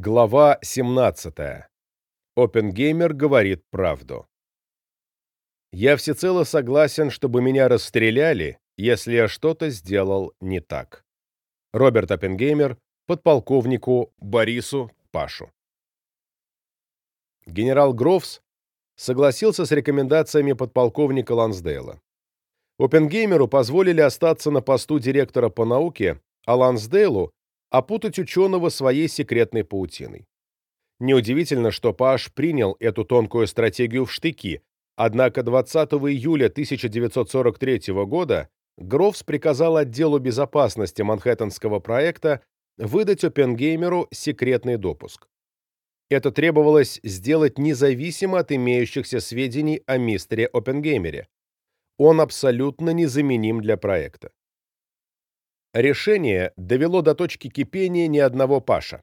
Глава 17. Опенгеймер говорит правду. Я всецело согласен, чтобы меня расстреляли, если я что-то сделал не так. Роберт Оппенгеймер, подполковнику Борису Пашу. Генерал Грофс согласился с рекомендациями подполковника Лансдейла. Оппенгеймеру позволили остаться на посту директора по науке, а Лансдейлу опутать ученого своей секретной паутиной. Неудивительно, что Паш принял эту тонкую стратегию в штыки, однако 20 июля 1943 года Грофс приказал отделу безопасности Манхэттенского проекта выдать Оппенгеймеру секретный допуск. Это требовалось сделать независимо от имеющихся сведений о мистере Оппенгеймере. Он абсолютно незаменим для проекта. Решение довело до точки кипения ни одного Паша.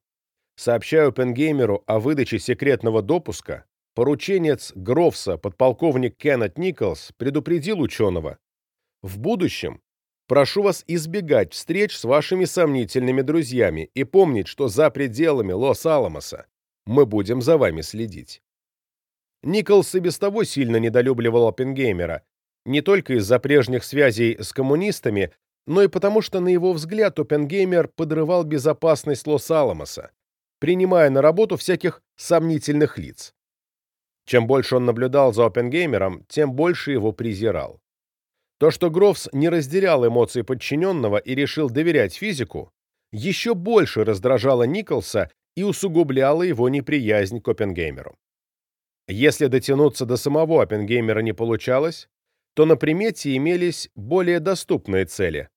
Сообщая Оппенгеймеру о выдаче секретного допуска, порученец Грофса, подполковник Кеннет Николс, предупредил ученого. «В будущем прошу вас избегать встреч с вашими сомнительными друзьями и помнить, что за пределами Лос-Аламоса мы будем за вами следить». Николс и без того сильно недолюбливал Оппенгеймера, не только из-за прежних связей с коммунистами, но и потому, что, на его взгляд, Оппенгеймер подрывал безопасность Лос-Аламоса, принимая на работу всяких сомнительных лиц. Чем больше он наблюдал за Оппенгеймером, тем больше его презирал. То, что Грофс не разделял эмоции подчиненного и решил доверять физику, еще больше раздражало Николса и усугубляло его неприязнь к Оппенгеймеру. Если дотянуться до самого Оппенгеймера не получалось, то на примете имелись более доступные цели,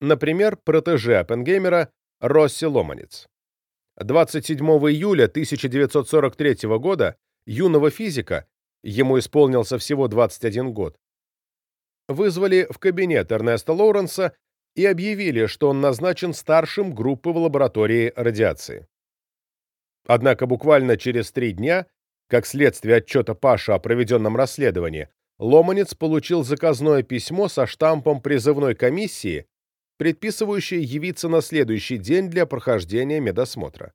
Например, протеже Оппенгеймера Росси Ломанец. 27 июля 1943 года юного физика, ему исполнился всего 21 год, вызвали в кабинет Эрнеста Лоуренса и объявили, что он назначен старшим группы в лаборатории радиации. Однако буквально через три дня, как следствие отчета Паша о проведенном расследовании, Ломанец получил заказное письмо со штампом призывной комиссии предписывающее явиться на следующий день для прохождения медосмотра.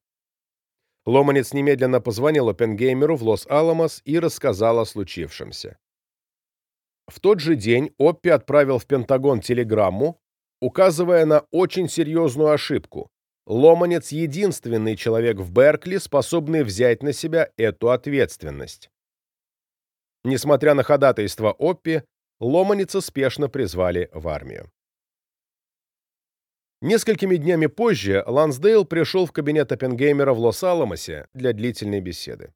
Ломанец немедленно позвонил Оппенгеймеру в Лос-Аламос и рассказал о случившемся. В тот же день Оппи отправил в Пентагон телеграмму, указывая на очень серьезную ошибку. Ломанец — единственный человек в Беркли, способный взять на себя эту ответственность. Несмотря на ходатайство Оппи, Ломаница спешно призвали в армию. Несколькими днями позже Лансдейл пришел в кабинет Оппенгеймера в Лос-Аламосе для длительной беседы.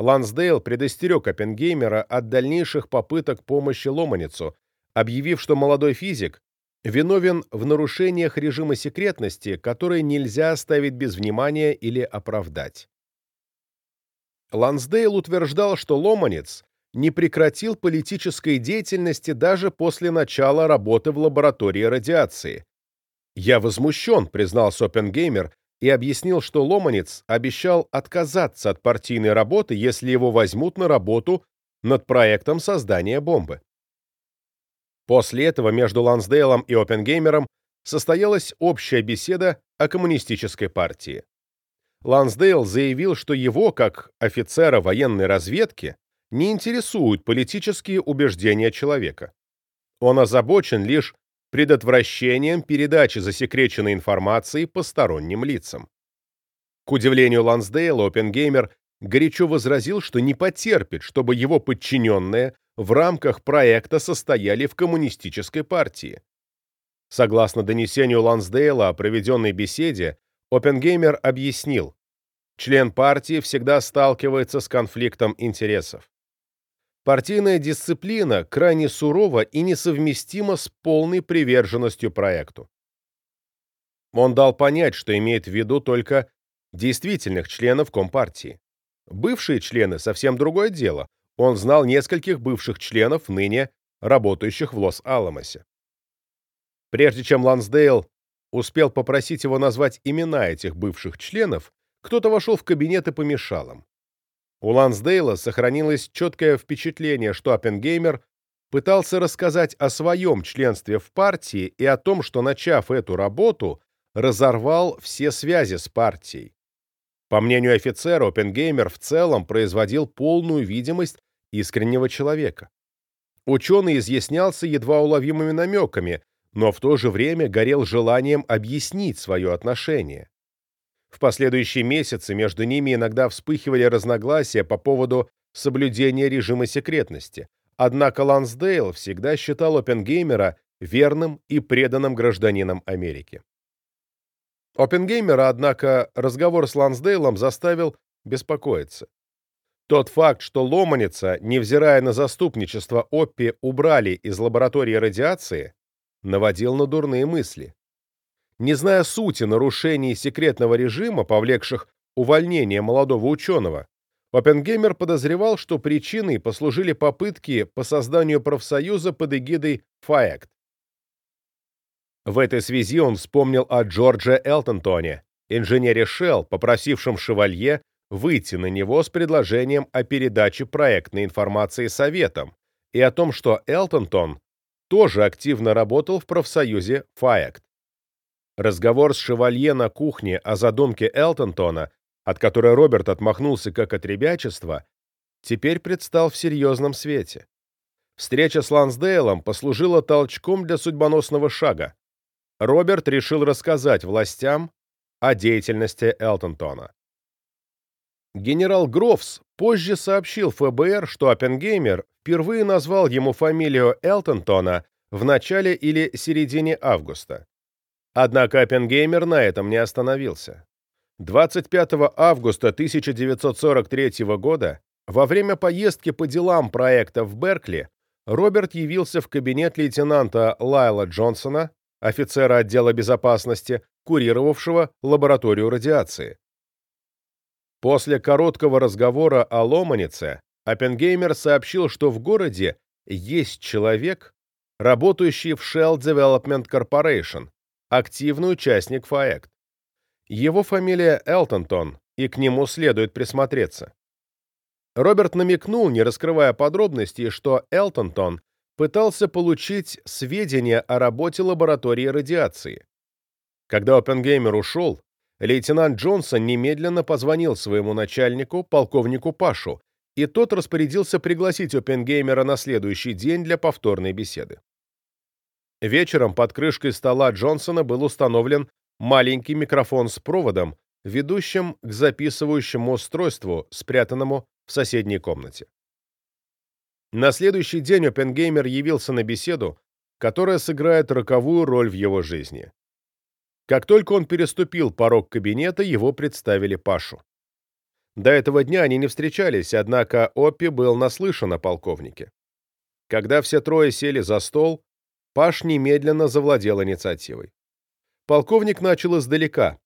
Лансдейл предостерег Оппенгеймера от дальнейших попыток помощи Ломаницу, объявив, что молодой физик виновен в нарушениях режима секретности, которые нельзя оставить без внимания или оправдать. Лансдейл утверждал, что Ломанец не прекратил политической деятельности даже после начала работы в лаборатории радиации, «Я возмущен», — признался Оппенгеймер и объяснил, что Ломанец обещал отказаться от партийной работы, если его возьмут на работу над проектом создания бомбы. После этого между Лансдейлом и Оппенгеймером состоялась общая беседа о коммунистической партии. Лансдейл заявил, что его, как офицера военной разведки, не интересуют политические убеждения человека. Он озабочен лишь предотвращением передачи засекреченной информации посторонним лицам. К удивлению Лансдейла, Оппенгеймер горячо возразил, что не потерпит, чтобы его подчиненные в рамках проекта состояли в коммунистической партии. Согласно донесению Лансдейла о проведенной беседе, Оппенгеймер объяснил, член партии всегда сталкивается с конфликтом интересов. Партийная дисциплина крайне сурова и несовместима с полной приверженностью проекту. Он дал понять, что имеет в виду только действительных членов Компартии. Бывшие члены — совсем другое дело. Он знал нескольких бывших членов, ныне работающих в Лос-Аламосе. Прежде чем Лансдейл успел попросить его назвать имена этих бывших членов, кто-то вошел в кабинет и помешал им. У Лансдейла сохранилось четкое впечатление, что Оппенгеймер пытался рассказать о своем членстве в партии и о том, что, начав эту работу, разорвал все связи с партией. По мнению офицера, Оппенгеймер в целом производил полную видимость искреннего человека. Ученый изъяснялся едва уловимыми намеками, но в то же время горел желанием объяснить свое отношение. В последующие месяцы между ними иногда вспыхивали разногласия по поводу соблюдения режима секретности, однако Лансдейл всегда считал Оппенгеймера верным и преданным гражданином Америки. Оппенгеймера, однако, разговор с Лансдейлом заставил беспокоиться. Тот факт, что Ломаница, невзирая на заступничество Оппи, убрали из лаборатории радиации, наводил на дурные мысли. Не зная сути нарушений секретного режима, повлекших увольнение молодого ученого, Оппенгеймер подозревал, что причиной послужили попытки по созданию профсоюза под эгидой ФАЭКТ. В этой связи он вспомнил о Джордже Элтонтоне, инженере Shell, попросившем Шевалье выйти на него с предложением о передаче проектной информации советам и о том, что Элтонтон тоже активно работал в профсоюзе ФАЭКТ. Разговор с Шевалье на кухне о задумке Элтонтона, от которой Роберт отмахнулся как от ребячества, теперь предстал в серьезном свете. Встреча с Лансдейлом послужила толчком для судьбоносного шага. Роберт решил рассказать властям о деятельности Элтонтона. Генерал Грофс позже сообщил ФБР, что Оппенгеймер впервые назвал ему фамилию Элтонтона в начале или середине августа. Однако Оппенгеймер на этом не остановился. 25 августа 1943 года, во время поездки по делам проекта в Беркли, Роберт явился в кабинет лейтенанта Лайла Джонсона, офицера отдела безопасности, курировавшего лабораторию радиации. После короткого разговора о Ломанице Оппенгеймер сообщил, что в городе есть человек, работающий в Shell Development Corporation, активный участник ФАЭКТ. Его фамилия Элтонтон, и к нему следует присмотреться. Роберт намекнул, не раскрывая подробностей, что Элтонтон пытался получить сведения о работе лаборатории радиации. Когда Оппенгеймер ушел, лейтенант Джонсон немедленно позвонил своему начальнику, полковнику Пашу, и тот распорядился пригласить Оппенгеймера на следующий день для повторной беседы. Вечером под крышкой стола Джонсона был установлен маленький микрофон с проводом, ведущим к записывающему устройству, спрятанному в соседней комнате. На следующий день Оппенгеймер явился на беседу, которая сыграет роковую роль в его жизни. Как только он переступил порог кабинета, его представили Пашу. До этого дня они не встречались, однако Оппи был наслышан о полковнике. Когда все трое сели за стол, Паш немедленно завладел инициативой. Полковник начал издалека.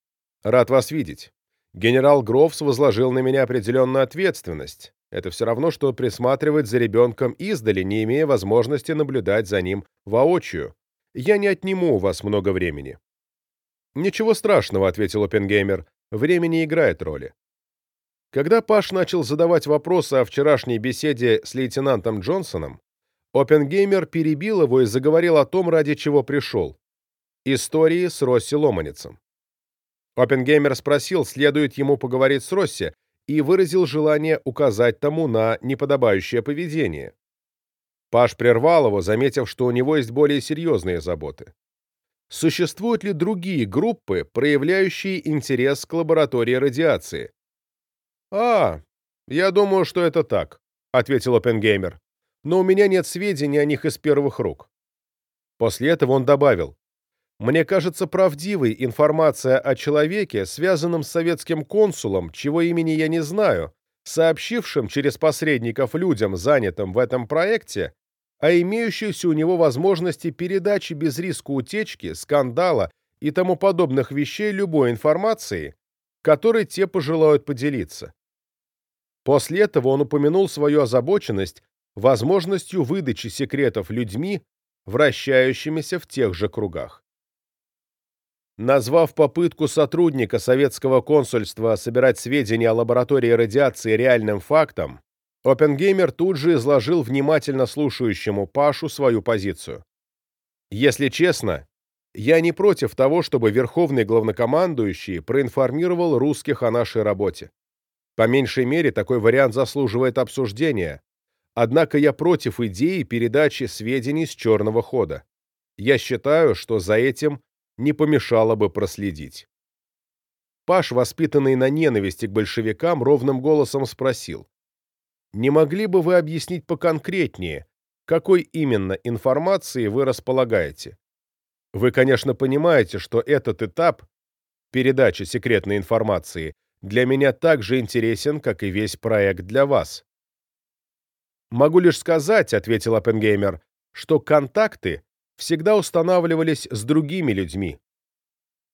«Рад вас видеть. Генерал Грофс возложил на меня определенную ответственность. Это все равно, что присматривать за ребенком издали, не имея возможности наблюдать за ним воочию. Я не отниму у вас много времени. «Ничего страшного», — ответил Оппенгеймер. «Время не играет роли». Когда Паш начал задавать вопросы о вчерашней беседе с лейтенантом Джонсоном, Оппенгеймер перебил его и заговорил о том, ради чего пришел. Истории с Росси Ломаницем. Оппенгеймер спросил, следует ему поговорить с Росси, и выразил желание указать тому на неподобающее поведение. Паш прервал его, заметив, что у него есть более серьезные заботы. Существуют ли другие группы, проявляющие интерес к лаборатории радиации? «А, я думаю, что это так», — ответил Оппенгеймер. «Но у меня нет сведений о них из первых рук». После этого он добавил. «Мне кажется правдивой информация о человеке, связанном с советским консулом, чего имени я не знаю, сообщившим через посредников людям, занятым в этом проекте, а имеющихся у него возможности передачи без риска утечки, скандала и тому подобных вещей любой информации, которой те пожелают поделиться. После этого он упомянул свою озабоченность возможностью выдачи секретов людьми, вращающимися в тех же кругах. Назвав попытку сотрудника советского консульства собирать сведения о лаборатории радиации реальным фактом, Оппенгеймер тут же изложил внимательно слушающему Пашу свою позицию. «Если честно, Я не против того, чтобы верховный главнокомандующий проинформировал русских о нашей работе. По меньшей мере, такой вариант заслуживает обсуждения. Однако я против идеи передачи сведений с черного хода. Я считаю, что за этим не помешало бы проследить. Паш, воспитанный на ненависти к большевикам, ровным голосом спросил. «Не могли бы вы объяснить поконкретнее, какой именно информации вы располагаете? Вы, конечно, понимаете, что этот этап передачи секретной информации для меня так же интересен, как и весь проект для вас». «Могу лишь сказать», — ответил Оппенгеймер, «что контакты всегда устанавливались с другими людьми,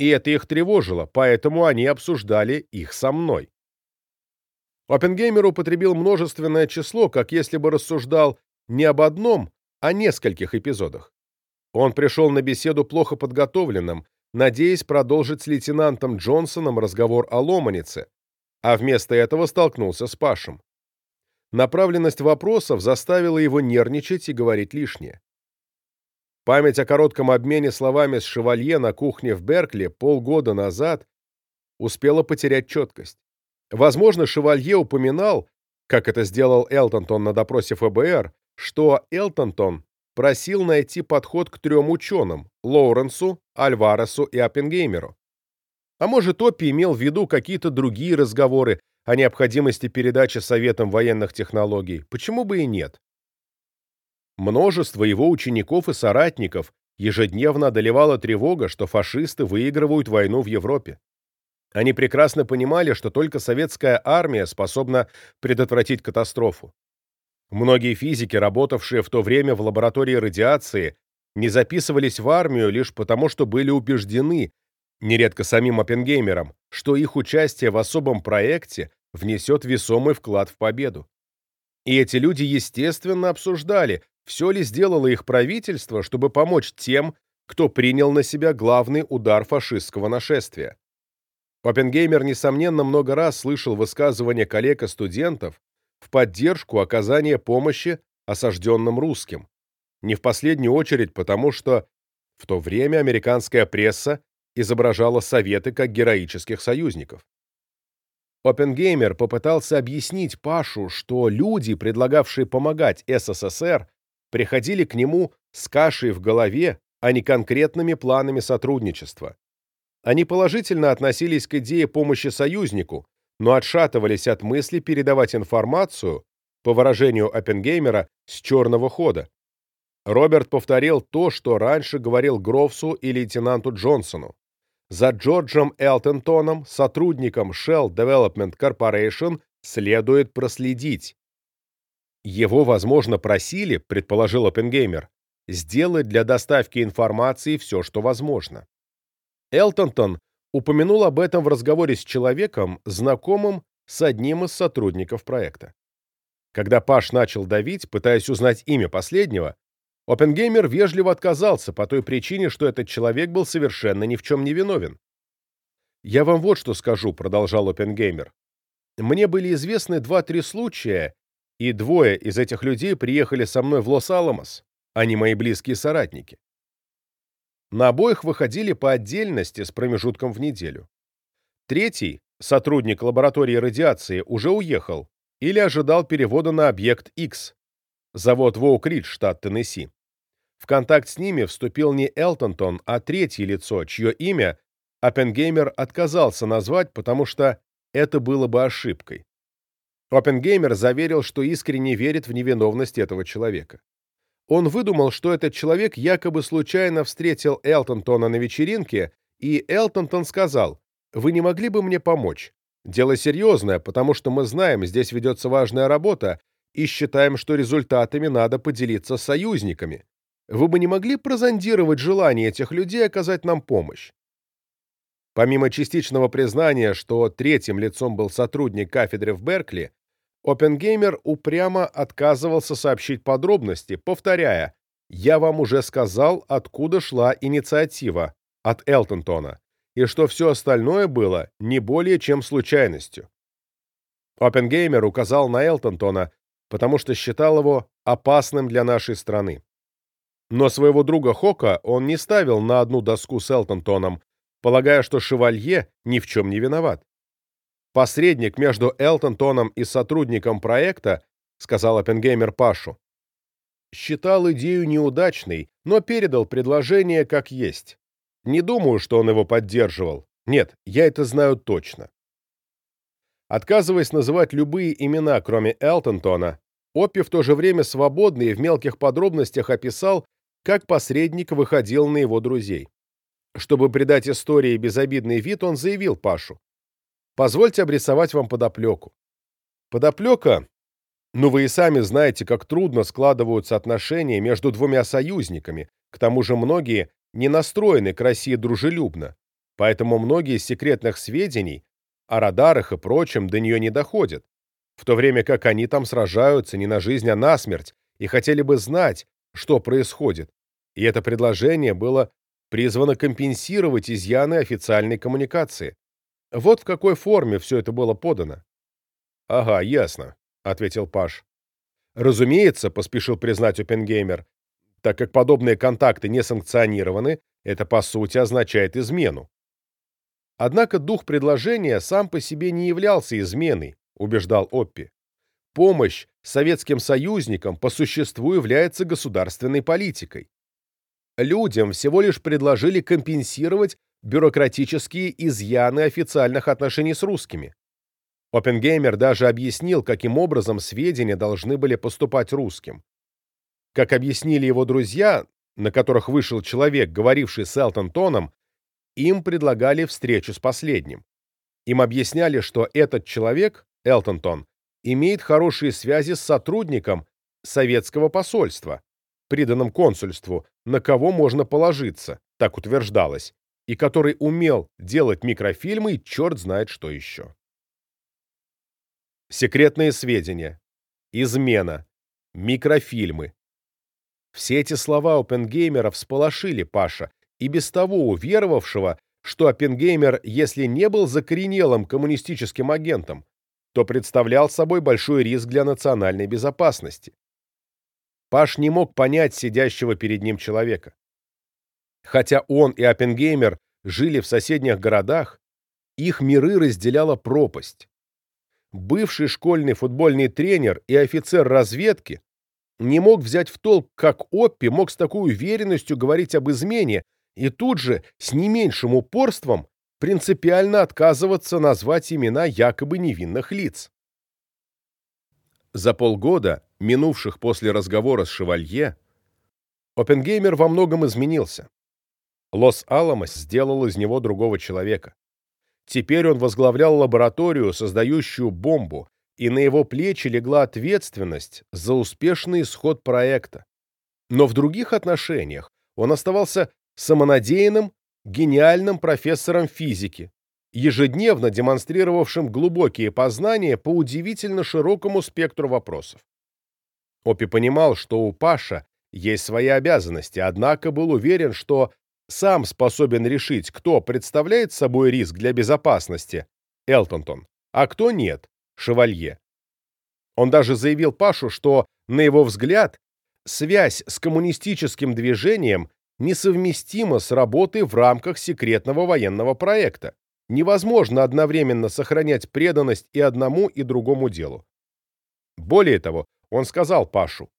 и это их тревожило, поэтому они обсуждали их со мной. Оппенгеймер употребил множественное число, как если бы рассуждал не об одном, а нескольких эпизодах. Он пришел на беседу плохо подготовленным, надеясь продолжить с лейтенантом Джонсоном разговор о Ломанице, а вместо этого столкнулся с Пашем. Направленность вопросов заставила его нервничать и говорить лишнее. Память о коротком обмене словами с шевалье на кухне в Беркли полгода назад успела потерять четкость. Возможно, шевалье упоминал, как это сделал Элтонтон на допросе ФБР, что Элтонтон просил найти подход к трем ученым – Лоуренсу, Альваресу и Оппенгеймеру. А может, Оппи имел в виду какие-то другие разговоры о необходимости передачи Советам военных технологий. Почему бы и нет? Множество его учеников и соратников ежедневно одолевала тревога, что фашисты выигрывают войну в Европе. Они прекрасно понимали, что только советская армия способна предотвратить катастрофу. Многие физики, работавшие в то время в лаборатории радиации, не записывались в армию лишь потому, что были убеждены, нередко самим Оппенгеймером, что их участие в особом проекте внесет весомый вклад в победу. И эти люди, естественно, обсуждали, все ли сделало их правительство, чтобы помочь тем, кто принял на себя главный удар фашистского нашествия. Оппенгеймер, несомненно, много раз слышал высказывания коллег и студентов в поддержку оказания помощи осажденным русским. Не в последнюю очередь потому, что в то время американская пресса изображала Советы как героических союзников. Оппенгеймер попытался объяснить Пашу, что люди, предлагавшие помогать СССР, приходили к нему с кашей в голове, а не конкретными планами сотрудничества. Они положительно относились к идее помощи союзнику, но отшатывались от мысли передавать информацию, по выражению Оппенгеймера, с черного хода. Роберт повторил то, что раньше говорил Грофсу и лейтенанту Джонсону. За Джорджем Элтентоном, сотрудником Shell Development Corporation, следует проследить. Его, возможно, просили, предположил Оппенгеймер, сделать для доставки информации все, что возможно. Элтонтон упомянул об этом в разговоре с человеком, знакомым с одним из сотрудников проекта. Когда Паш начал давить, пытаясь узнать имя последнего, Оппенгеймер вежливо отказался по той причине, что этот человек был совершенно ни в чем не виновен. «Я вам вот что скажу», — продолжал Оппенгеймер. «Мне были известны два-три случая, и двое из этих людей приехали со мной в Лос-Аламос, они мои близкие соратники. На обоих выходили по отдельности с промежутком в неделю. Третий, сотрудник лаборатории радиации, уже уехал или ожидал перевода на объект X, завод Воук-Ридж, штат Теннесси. В контакт с ними вступил не Элтонтон, а третье лицо, чье имя Оппенгеймер отказался назвать, потому что это было бы ошибкой. Оппенгеймер заверил, что искренне верит в невиновность этого человека. Он выдумал, что этот человек якобы случайно встретил Элтонтона на вечеринке, и Элтонтон сказал, «Вы не могли бы мне помочь? Дело серьезное, потому что мы знаем, здесь ведется важная работа, и считаем, что результатами надо поделиться с союзниками. Вы бы не могли прозондировать желание этих людей оказать нам помощь?» Помимо частичного признания, что третьим лицом был сотрудник кафедры в Беркли, Оппенгеймер упрямо отказывался сообщить подробности, повторяя «Я вам уже сказал, откуда шла инициатива, от Элтонтона, и что все остальное было не более чем случайностью». Оппенгеймер указал на Элтонтона, потому что считал его опасным для нашей страны. Но своего друга Хока он не ставил на одну доску с Элтонтоном, полагая, что Шевалье ни в чем не виноват. Посредник между Элтонтоном и сотрудником проекта, сказал Оппенгеймер Пашу, считал идею неудачной, но передал предложение как есть. Не думаю, что он его поддерживал. Нет, я это знаю точно. Отказываясь называть любые имена, кроме Элтонтона, Оппи в то же время свободно и в мелких подробностях описал, как посредник выходил на его друзей. Чтобы придать истории безобидный вид, он заявил Пашу. «Позвольте обрисовать вам подоплеку. Подоплека ну вы и сами знаете, как трудно складываются отношения между двумя союзниками, к тому же многие не настроены к России дружелюбно, поэтому многие из секретных сведений о радарах и прочем до нее не доходят, в то время как они там сражаются не на жизнь, а на смерть, и хотели бы знать, что происходит. И это предложение было призвано компенсировать изъяны официальной коммуникации. Вот в какой форме все это было подано. Ага, ясно. — ответил Паш. «Разумеется», — поспешил признать Оппенгеймер, «так как подобные контакты не санкционированы, это по сути означает измену». Однако дух предложения сам по себе не являлся изменой, убеждал Оппи. Помощь советским союзникам по существу является государственной политикой. Людям всего лишь предложили компенсировать бюрократические изъяны официальных отношений с русскими. Оппенгеймер даже объяснил, каким образом сведения должны были поступать русским. Как объяснили его друзья, на которых вышел человек, говоривший с Элтон Тоном, им предлагали встречу с последним. Им объясняли, что этот человек, Элтон Тон, имеет хорошие связи с сотрудником советского посольства, приданным консульству, на кого можно положиться, так утверждалось, и который умел делать микрофильмы и черт знает что еще. Секретные сведения. Измена. Микрофильмы. Все эти слова Оппенгеймера всполошили Паша, и без того уверовавшего, что Оппенгеймер, если не был закоренелым коммунистическим агентом, то представлял собой большой риск для национальной безопасности. Паш не мог понять сидящего перед ним человека. Хотя он и Оппенгеймер жили в соседних городах, их миры разделяла пропасть бывший школьный футбольный тренер и офицер разведки, не мог взять в толк, как Оппи мог с такой уверенностью говорить об измене и тут же, с не меньшим упорством, принципиально отказываться назвать имена якобы невинных лиц. За полгода, минувших после разговора с Шевалье, Оппенгеймер во многом изменился. Лос-Аламос сделал из него другого человека. Теперь он возглавлял лабораторию, создающую бомбу, и на его плечи легла ответственность за успешный исход проекта. Но в других отношениях он оставался самонадеянным, гениальным профессором физики, ежедневно демонстрировавшим глубокие познания по удивительно широкому спектру вопросов. Опи понимал, что у Паша есть свои обязанности, однако был уверен, что сам способен решить, кто представляет собой риск для безопасности, Элтонтон, а кто нет, Шевалье. Он даже заявил Пашу, что, на его взгляд, связь с коммунистическим движением несовместима с работой в рамках секретного военного проекта. Невозможно одновременно сохранять преданность и одному, и другому делу. Более того, он сказал Пашу,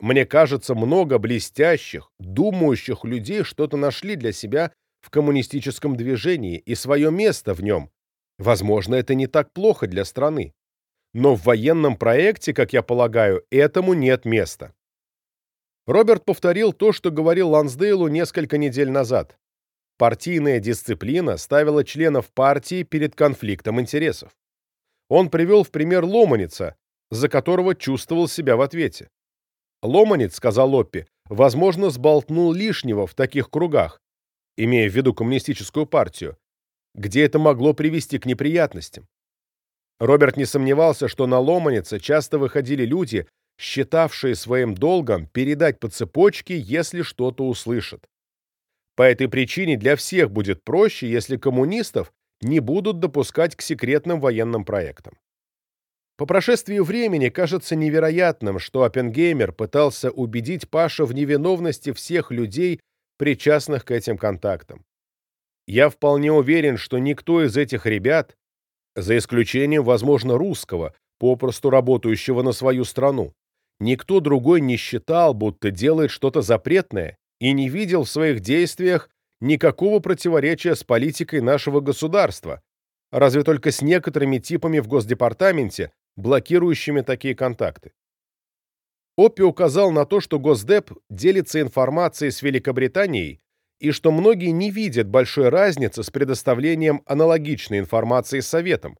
мне кажется, много блестящих, думающих людей что-то нашли для себя в коммунистическом движении и свое место в нем. Возможно, это не так плохо для страны. Но в военном проекте, как я полагаю, этому нет места. Роберт повторил то, что говорил Лансдейлу несколько недель назад. Партийная дисциплина ставила членов партии перед конфликтом интересов. Он привел в пример Ломаница, за которого чувствовал себя в ответе. Ломанец, сказал Лоппи, возможно, сболтнул лишнего в таких кругах, имея в виду коммунистическую партию, где это могло привести к неприятностям. Роберт не сомневался, что на Ломанице часто выходили люди, считавшие своим долгом передать по цепочке, если что-то услышат. По этой причине для всех будет проще, если коммунистов не будут допускать к секретным военным проектам. По прошествии времени кажется невероятным, что Оппенгеймер пытался убедить Паша в невиновности всех людей, причастных к этим контактам. Я вполне уверен, что никто из этих ребят, за исключением, возможно, русского, попросту работающего на свою страну, никто другой не считал, будто делает что-то запретное и не видел в своих действиях никакого противоречия с политикой нашего государства, разве только с некоторыми типами в Госдепартаменте, блокирующими такие контакты. Оппи указал на то, что Госдеп делится информацией с Великобританией и что многие не видят большой разницы с предоставлением аналогичной информации Советам.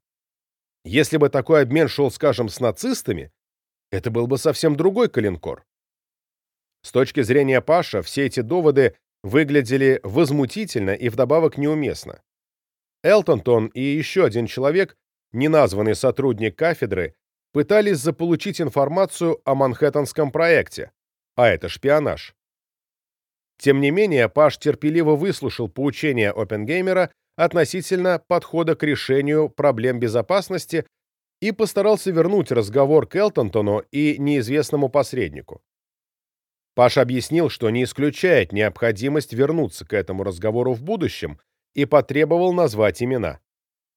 Если бы такой обмен шел, скажем, с нацистами, это был бы совсем другой калинкор. С точки зрения Паша, все эти доводы выглядели возмутительно и вдобавок неуместно. Элтонтон и еще один человек неназванный сотрудник кафедры, пытались заполучить информацию о Манхэттенском проекте, а это шпионаж. Тем не менее, Паш терпеливо выслушал поучения Оппенгеймера относительно подхода к решению проблем безопасности и постарался вернуть разговор к Элтонтону и неизвестному посреднику. Паш объяснил, что не исключает необходимость вернуться к этому разговору в будущем и потребовал назвать имена.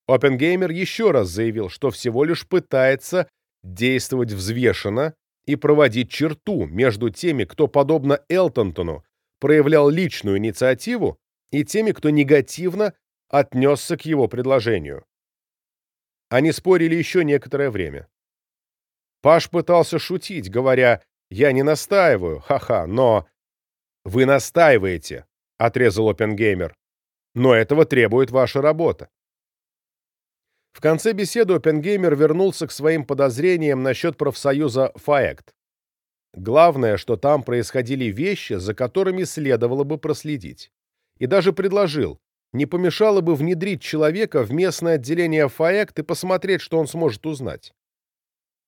Оппенгеймер еще раз заявил, что всего лишь пытается действовать взвешенно и проводить черту между теми, кто, подобно Элтонтону, проявлял личную инициативу, и теми, кто негативно отнесся к его предложению. Они спорили еще некоторое время. Паш пытался шутить, говоря, «Я не настаиваю, ха-ха, но...» «Вы настаиваете», — отрезал Оппенгеймер. «Но этого требует ваша работа. В конце беседы Оппенгеймер вернулся к своим подозрениям насчет профсоюза ФАЭКТ. Главное, что там происходили вещи, за которыми следовало бы проследить. И даже предложил, не помешало бы внедрить человека в местное отделение ФАЭКТ и посмотреть, что он сможет узнать.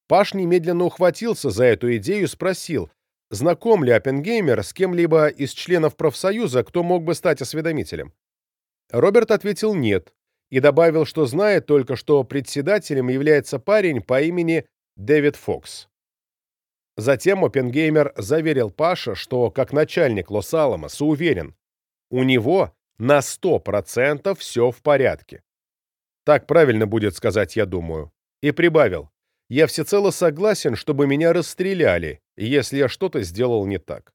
Паш немедленно ухватился за эту идею и спросил, знаком ли Оппенгеймер с кем-либо из членов профсоюза, кто мог бы стать осведомителем. Роберт ответил «нет», и добавил, что знает только, что председателем является парень по имени Дэвид Фокс. Затем Оппенгеймер заверил Паша, что, как начальник Лос-Аламоса, уверен, у него на 100% все в порядке. Так правильно будет сказать, я думаю. И прибавил, я всецело согласен, чтобы меня расстреляли, если я что-то сделал не так.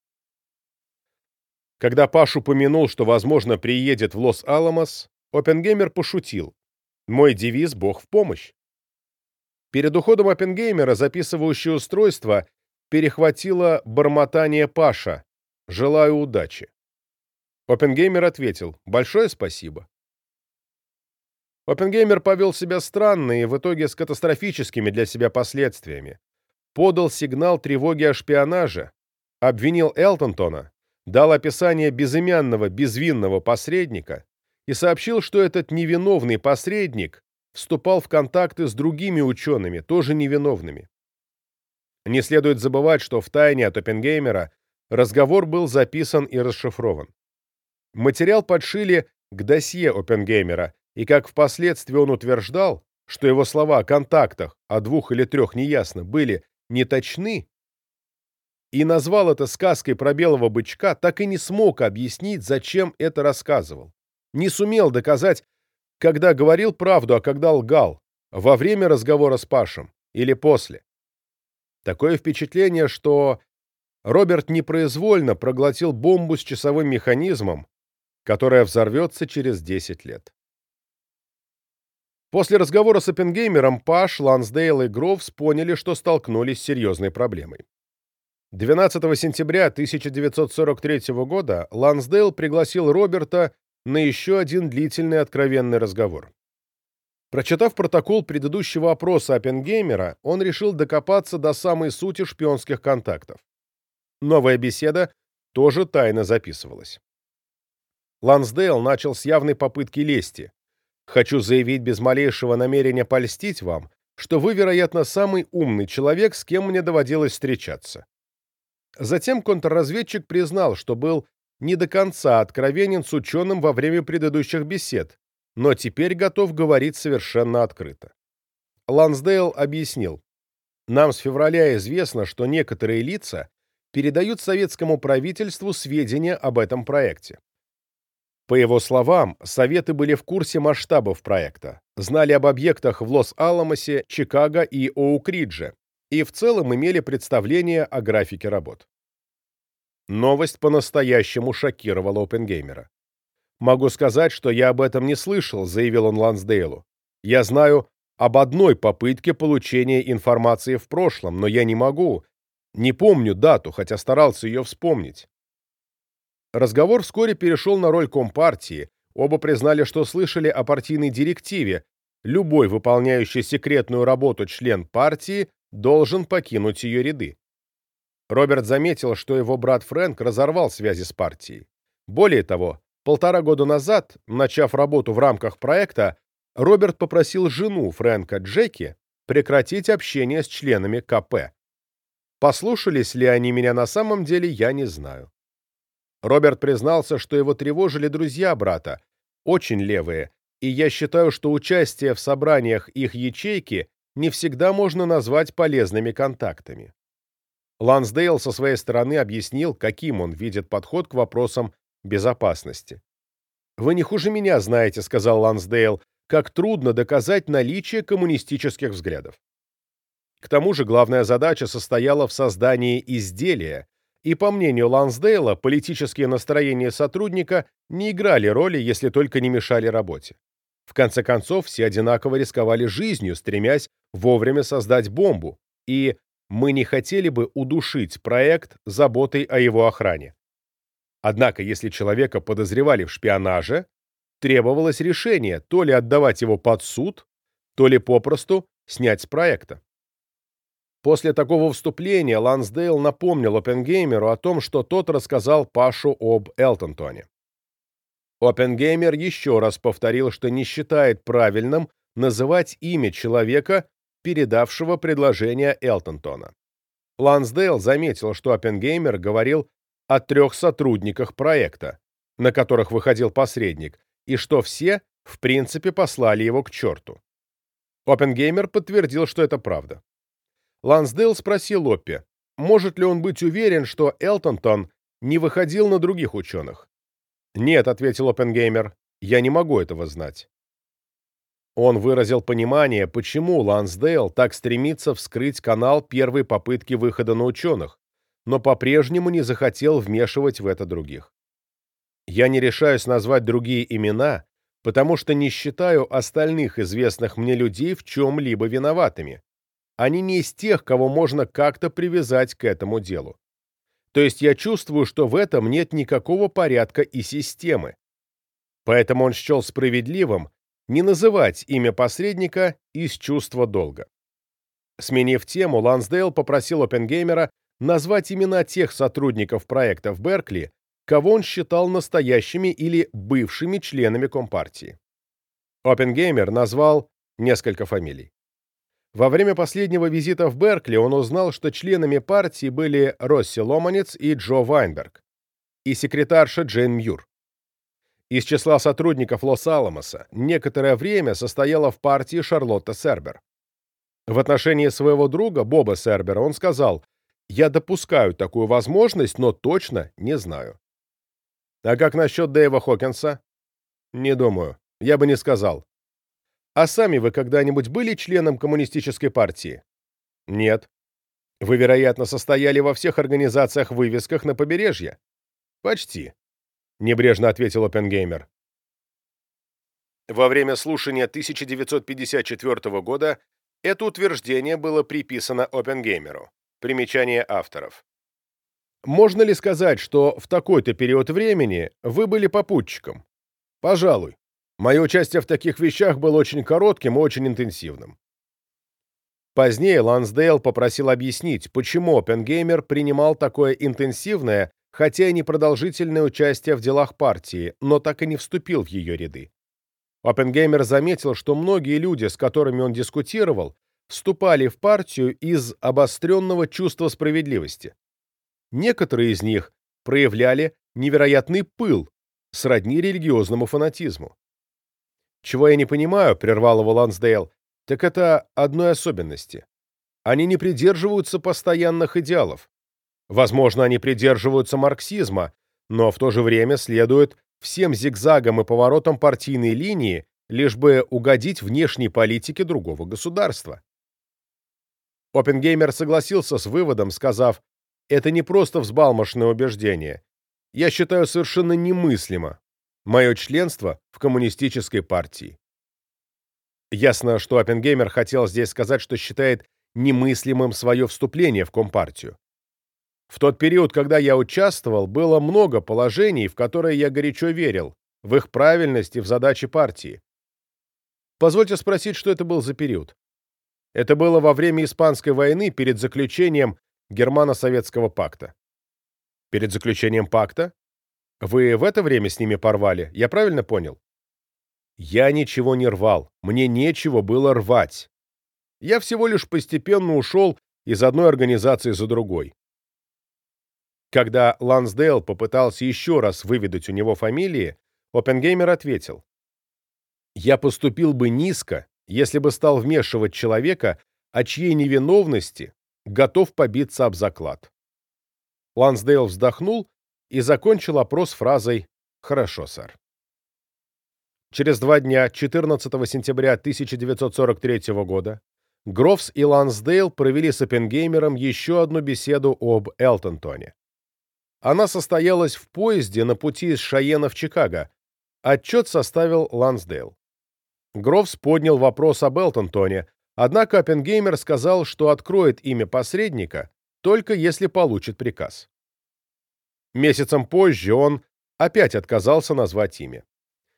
Когда Паш упомянул, что, возможно, приедет в Лос-Аламос, Оппенгеймер пошутил. «Мой девиз — Бог в помощь». Перед уходом Оппенгеймера записывающее устройство перехватило бормотание Паша. «Желаю удачи». Оппенгеймер ответил «Большое спасибо». Оппенгеймер повел себя странно и в итоге с катастрофическими для себя последствиями. Подал сигнал тревоги о шпионаже, обвинил Элтонтона, дал описание безымянного безвинного посредника, и сообщил, что этот невиновный посредник вступал в контакты с другими учеными, тоже невиновными. Не следует забывать, что в тайне от Оппенгеймера разговор был записан и расшифрован. Материал подшили к досье Оппенгеймера, и как впоследствии он утверждал, что его слова о контактах, о двух или трех неясно, были неточны, и назвал это сказкой про белого бычка, так и не смог объяснить, зачем это рассказывал не сумел доказать, когда говорил правду, а когда лгал, во время разговора с Пашем или после. Такое впечатление, что Роберт непроизвольно проглотил бомбу с часовым механизмом, которая взорвется через 10 лет. После разговора с Оппенгеймером Паш, Лансдейл и Гроувс поняли, что столкнулись с серьезной проблемой. 12 сентября 1943 года Лансдейл пригласил Роберта на еще один длительный откровенный разговор. Прочитав протокол предыдущего опроса Оппенгеймера, он решил докопаться до самой сути шпионских контактов. Новая беседа тоже тайно записывалась. Лансдейл начал с явной попытки лести. «Хочу заявить без малейшего намерения польстить вам, что вы, вероятно, самый умный человек, с кем мне доводилось встречаться». Затем контрразведчик признал, что был не до конца откровенен с ученым во время предыдущих бесед, но теперь готов говорить совершенно открыто. Лансдейл объяснил, Нам с февраля известно, что некоторые лица передают советскому правительству сведения об этом проекте. По его словам, Советы были в курсе масштабов проекта, знали об объектах в Лос-Аламосе, Чикаго и Оук-Ридже и в целом имели представление о графике работ. Новость по-настоящему шокировала Опенгеймера. «Могу сказать, что я об этом не слышал», — заявил он Лансдейлу. «Я знаю об одной попытке получения информации в прошлом, но я не могу, не помню дату, хотя старался ее вспомнить. Разговор вскоре перешел на роль Компартии. Оба признали, что слышали о партийной директиве. Любой выполняющий секретную работу член партии должен покинуть ее ряды. Роберт заметил, что его брат Фрэнк разорвал связи с партией. Более того, полтора года назад, начав работу в рамках проекта, Роберт попросил жену Фрэнка Джеки прекратить общение с членами КП. Послушались ли они меня на самом деле, я не знаю. Роберт признался, что его тревожили друзья брата, очень левые, и я считаю, что участие в собраниях их ячейки не всегда можно назвать полезными контактами. Лансдейл со своей стороны объяснил, каким он видит подход к вопросам безопасности. «Вы не хуже меня знаете», — сказал Лансдейл, «как трудно доказать наличие коммунистических взглядов». К тому же главная задача состояла в создании изделия, и, по мнению Лансдейла, политические настроения сотрудника не играли роли, если только не мешали работе. В конце концов, все одинаково рисковали жизнью, стремясь вовремя создать бомбу, и мы не хотели бы удушить проект заботой о его охране. Однако, если человека подозревали в шпионаже, требовалось решение то ли отдавать его под суд, то ли попросту снять с проекта. После такого вступления Лансдейл напомнил Оппенгеймеру о том, что тот рассказал Пашу об Элтонтоне. Оппенгеймер еще раз повторил, что не считает правильным называть имя человека, передавшего предложение Элтонтона. Лансдейл заметил, что Оппенгеймер говорил о трех сотрудниках проекта, на которых выходил посредник, и что все, в принципе, послали его к черту. Оппенгеймер подтвердил, что это правда. Лансдейл спросил Оппи, может ли он быть уверен, что Элтонтон не выходил на других ученых. «Нет», — ответил Оппенгеймер, — «я не могу этого знать». Он выразил понимание, почему Лансдейл так стремится вскрыть канал первой попытки выхода на ученых, но по-прежнему не захотел вмешивать в это других. «Я не решаюсь назвать другие имена, потому что не считаю остальных известных мне людей в чем-либо виноватыми они не из тех, кого можно как-то привязать к этому делу. То есть я чувствую, что в этом нет никакого порядка и системы. Поэтому он счел справедливым не называть имя посредника из чувства долга. Сменив тему, Лансдейл попросил Оппенгеймера назвать имена тех сотрудников проекта в Беркли, кого он считал настоящими или бывшими членами Компартии. Оппенгеймер назвал несколько фамилий. Во время последнего визита в Беркли он узнал, что членами партии были Росси Ломанец и Джо Вайнберг, и секретарша Джейн Мьюр. Из числа сотрудников Лос-Аламоса некоторое время состояла в партии Шарлотта Сербер. В отношении своего друга Боба Сербера он сказал, «Я допускаю такую возможность, но точно не знаю». А как насчет Дэйва Хокинса? Не думаю. Я бы не сказал. А сами вы когда-нибудь были членом коммунистической партии? Нет. Вы, вероятно, состояли во всех организациях-вывесках на побережье? Почти. Небрежно ответил Оппенгеймер. Во время слушания 1954 года это утверждение было приписано Оппенгеймеру. Примечание авторов. Можно ли сказать, что в такой-то период времени вы были попутчиком? Пожалуй. Мое участие в таких вещах было очень коротким и очень интенсивным. Позднее Лансдейл попросил объяснить, почему Оппенгеймер принимал такое интенсивное, хотя и непродолжительное участие в делах партии, но так и не вступил в ее ряды. Оппенгеймер заметил, что многие люди, с которыми он дискутировал, вступали в партию из обостренного чувства справедливости. Некоторые из них проявляли невероятный пыл, сродни религиозному фанатизму. «Чего я не понимаю», — прервал его Лансдейл, — «так это одной особенности. они не придерживаются постоянных идеалов. Возможно, они придерживаются марксизма, но в то же время следуют всем зигзагам и поворотам партийной линии, лишь бы угодить внешней политике другого государства. Оппенгеймер согласился с выводом, сказав, «Это не просто взбалмошное убеждение. Я считаю совершенно немыслимо мое членство в коммунистической партии». Ясно, что Оппенгеймер хотел здесь сказать, что считает немыслимым свое вступление в Компартию. В тот период, когда я участвовал, было много положений, в которые я горячо верил, в их правильность и в задачи партии. Позвольте спросить, что это был за период? Это было во время Испанской войны перед заключением Германо-Советского пакта. Перед заключением пакта? Вы в это время с ними порвали, я правильно понял? Я ничего не рвал, мне нечего было рвать. Я всего лишь постепенно ушел из одной организации за другой. Когда Лансдейл попытался еще раз выведать у него фамилии, Оппенгеймер ответил, «Я поступил бы низко, если бы стал вмешивать человека, о чьей невиновности готов побиться об заклад». Лансдейл вздохнул и закончил опрос фразой «Хорошо, сэр». Через два дня, 14 сентября 1943 года, Грофс и Лансдейл провели с Оппенгеймером еще одну беседу об Элтонтоне. Она состоялась в поезде на пути из Шайена в Чикаго. Отчет составил Лансдейл. Грофс поднял вопрос об Элтонтоне, однако Оппенгеймер сказал, что откроет имя посредника, только если получит приказ. Месяцем позже он опять отказался назвать имя.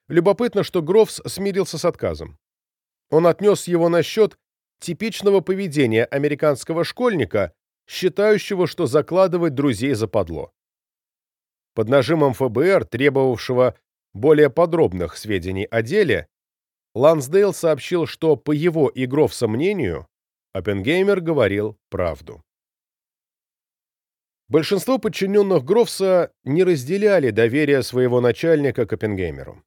Любопытно, что Грофс смирился с отказом. Он отнес его на счет типичного поведения американского школьника, считающего, что закладывать друзей западло. Под нажимом ФБР, требовавшего более подробных сведений о деле, Лансдейл сообщил, что, по его и Грофса мнению, Оппенгеймер говорил правду. Большинство подчиненных Грофса не разделяли доверие своего начальника к Оппенгеймеру.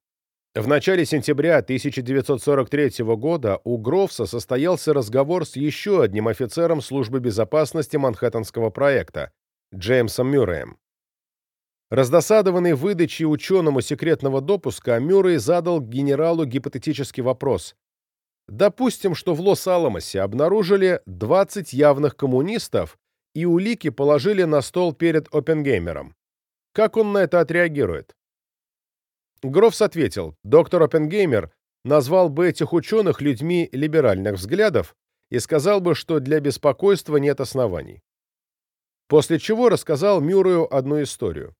В начале сентября 1943 года у Грофса состоялся разговор с еще одним офицером службы безопасности Манхэттенского проекта, Джеймсом Мюрреем. Раздосадованный выдачей ученому секретного допуска, Мюррей задал генералу гипотетический вопрос. Допустим, что в Лос-Аламосе обнаружили 20 явных коммунистов и улики положили на стол перед Оппенгеймером. Как он на это отреагирует? Грофс ответил, доктор Оппенгеймер назвал бы этих ученых людьми либеральных взглядов и сказал бы, что для беспокойства нет оснований. После чего рассказал Мюррею одну историю.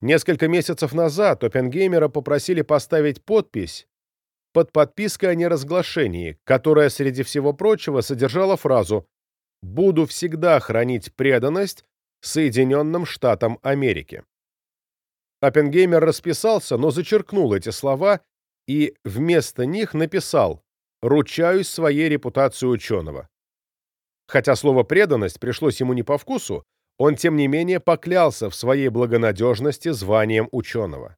Несколько месяцев назад Оппенгеймера попросили поставить подпись под подпиской о неразглашении, которая, среди всего прочего, содержала фразу «Буду всегда хранить преданность Соединенным Штатам Америки». Оппенгеймер расписался, но зачеркнул эти слова и вместо них написал «Ручаюсь своей репутацией ученого». Хотя слово «преданность» пришлось ему не по вкусу, он, тем не менее, поклялся в своей благонадежности званием ученого.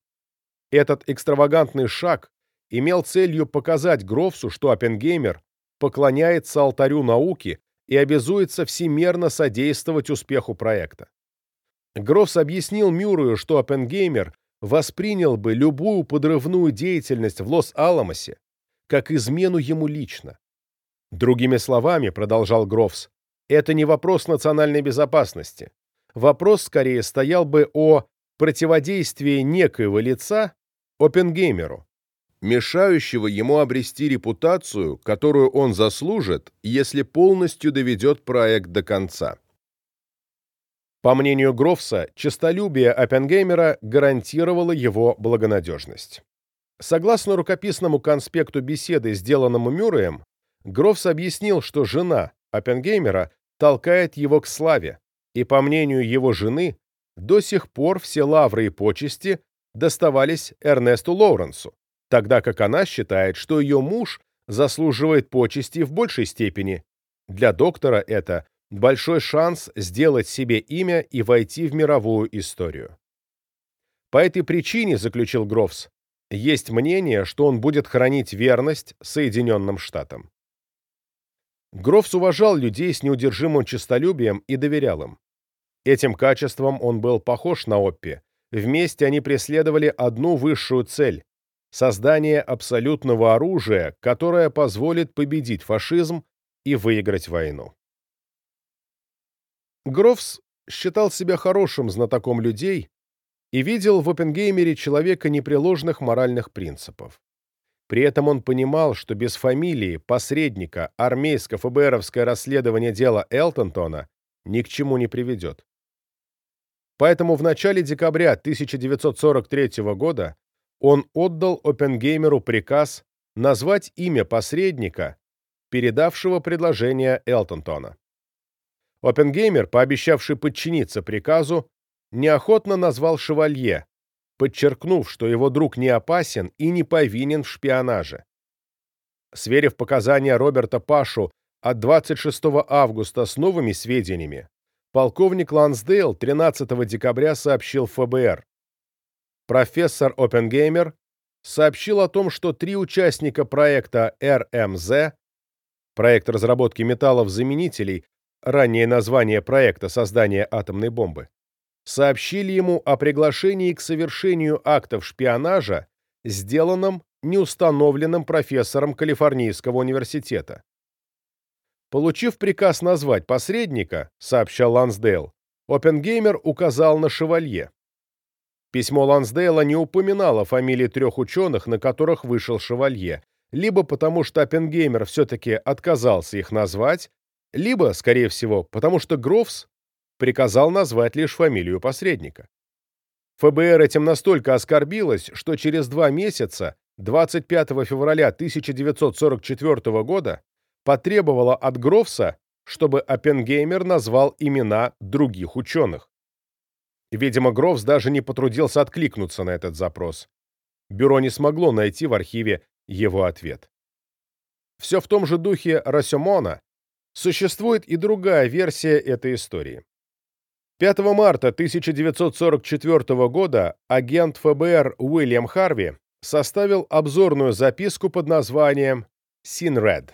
Этот экстравагантный шаг имел целью показать Грофсу, что Оппенгеймер поклоняется алтарю науки и обязуется всемерно содействовать успеху проекта. Грофс объяснил Мюррею, что Оппенгеймер воспринял бы любую подрывную деятельность в Лос-Аламосе как измену ему лично. Другими словами, продолжал Грофс, это не вопрос национальной безопасности. Вопрос скорее стоял бы о противодействии некоего лица Оппенгеймеру, мешающего ему обрести репутацию, которую он заслужит, если полностью доведет проект до конца. По мнению Грофса, честолюбие Оппенгеймера гарантировало его благонадежность. Согласно рукописному конспекту беседы, сделанному Мюрреем, Грофс объяснил, что жена Оппенгеймера толкает его к славе, и, по мнению его жены, до сих пор все лавры и почести доставались Эрнесту Лоуренсу, тогда как она считает, что ее муж заслуживает почести в большей степени. Для доктора это большой шанс сделать себе имя и войти в мировую историю. По этой причине, заключил Грофс, есть мнение, что он будет хранить верность Соединенным Штатам. Грофс уважал людей с неудержимым честолюбием и доверял им. Этим качеством он был похож на Оппи. Вместе они преследовали одну высшую цель – создание абсолютного оружия, которое позволит победить фашизм и выиграть войну. Грофс считал себя хорошим знатоком людей и видел в Оппенгеймере человека непреложных моральных принципов. При этом он понимал, что без фамилии, посредника, армейско-ФБРовское расследование дела Элтонтона ни к чему не приведет. Поэтому в начале декабря 1943 года он отдал Оппенгеймеру приказ назвать имя посредника, передавшего предложение Элтонтона. Оппенгеймер, пообещавший подчиниться приказу, неохотно назвал шевалье, подчеркнув, что его друг не опасен и не повинен в шпионаже. Сверив показания Роберта Пашу от 26 августа с новыми сведениями, полковник Лансдейл 13 декабря сообщил ФБР. Профессор Оппенгеймер сообщил о том, что три участника проекта РМЗ, проект разработки металлов-заменителей, раннее название проекта создания атомной бомбы, сообщили ему о приглашении к совершению актов шпионажа, сделанном неустановленным профессором Калифорнийского университета. Получив приказ назвать посредника, сообщал Лансдейл, Оппенгеймер указал на шевалье. Письмо Лансдейла не упоминало фамилии трех ученых, на которых вышел шевалье, либо потому что Оппенгеймер все-таки отказался их назвать, либо, скорее всего, потому что Грофс приказал назвать лишь фамилию посредника. ФБР этим настолько оскорбилось, что через два месяца, 25 февраля 1944 года, потребовала от Грофса, чтобы Оппенгеймер назвал имена других ученых. Видимо, Грофс даже не потрудился откликнуться на этот запрос. Бюро не смогло найти в архиве его ответ. Все в том же духе Рассемона существует и другая версия этой истории. 5 марта 1944 года агент ФБР Уильям Харви составил обзорную записку под названием SINRAD,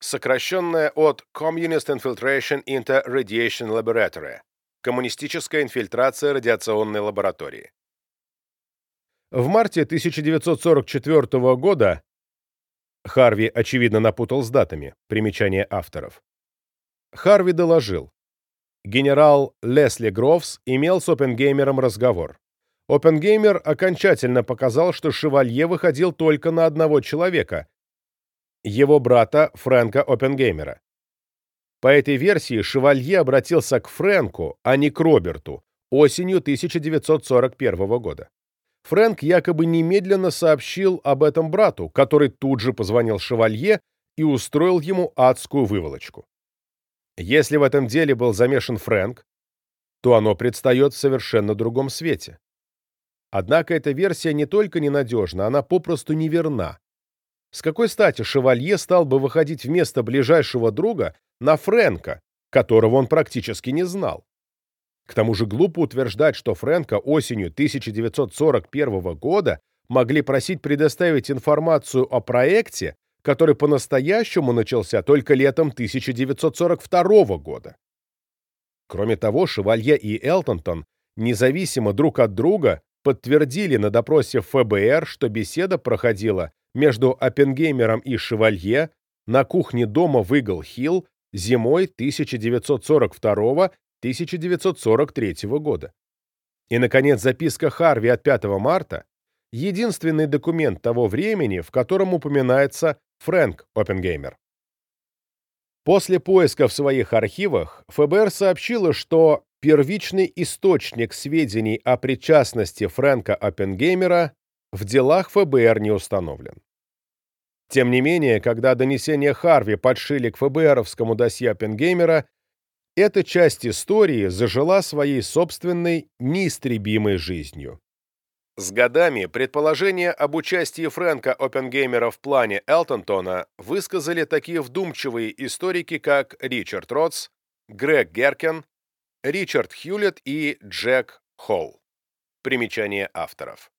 сокращенная от Communist Infiltration into Radiation Laboratory – коммунистическая инфильтрация радиационной лаборатории. В марте 1944 года Харви, очевидно, напутал с датами, примечание авторов. Харви доложил, генерал Лесли Грофс имел с Оппенгеймером разговор. Оппенгеймер окончательно показал, что Шевалье выходил только на одного человека – его брата Фрэнка Оппенгеймера. По этой версии Шевалье обратился к Фрэнку, а не к Роберту, осенью 1941 года. Фрэнк якобы немедленно сообщил об этом брату, который тут же позвонил Шевалье и устроил ему адскую выволочку. Если в этом деле был замешан Фрэнк, то оно предстает в совершенно другом свете. Однако эта версия не только ненадежна, она попросту неверна. С какой стати Шевалье стал бы выходить вместо ближайшего друга на Фрэнка, которого он практически не знал? К тому же глупо утверждать, что Фрэнка осенью 1941 года могли просить предоставить информацию о проекте, который по-настоящему начался только летом 1942 года. Кроме того, Шевалье и Элтонтон независимо друг от друга подтвердили на допросе ФБР, что беседа проходила между Оппенгеймером и Шевалье на кухне дома в Игл-Хилл зимой 1942-1943 года. И, наконец, записка Харви от 5 марта – единственный документ того времени, в котором упоминается Фрэнк Оппенгеймер. После поиска в своих архивах ФБР сообщило, что первичный источник сведений о причастности Фрэнка Оппенгеймера в делах ФБР не установлен. Тем не менее, когда донесения Харви подшили к ФБРовскому досье Оппенгеймера, эта часть истории зажила своей собственной неистребимой жизнью. С годами предположения об участии Фрэнка Оппенгеймера в плане Элтонтона высказали такие вдумчивые историки, как Ричард Ротс, Грег Геркен, Ричард Хьюлетт и Джек Холл. Примечание авторов.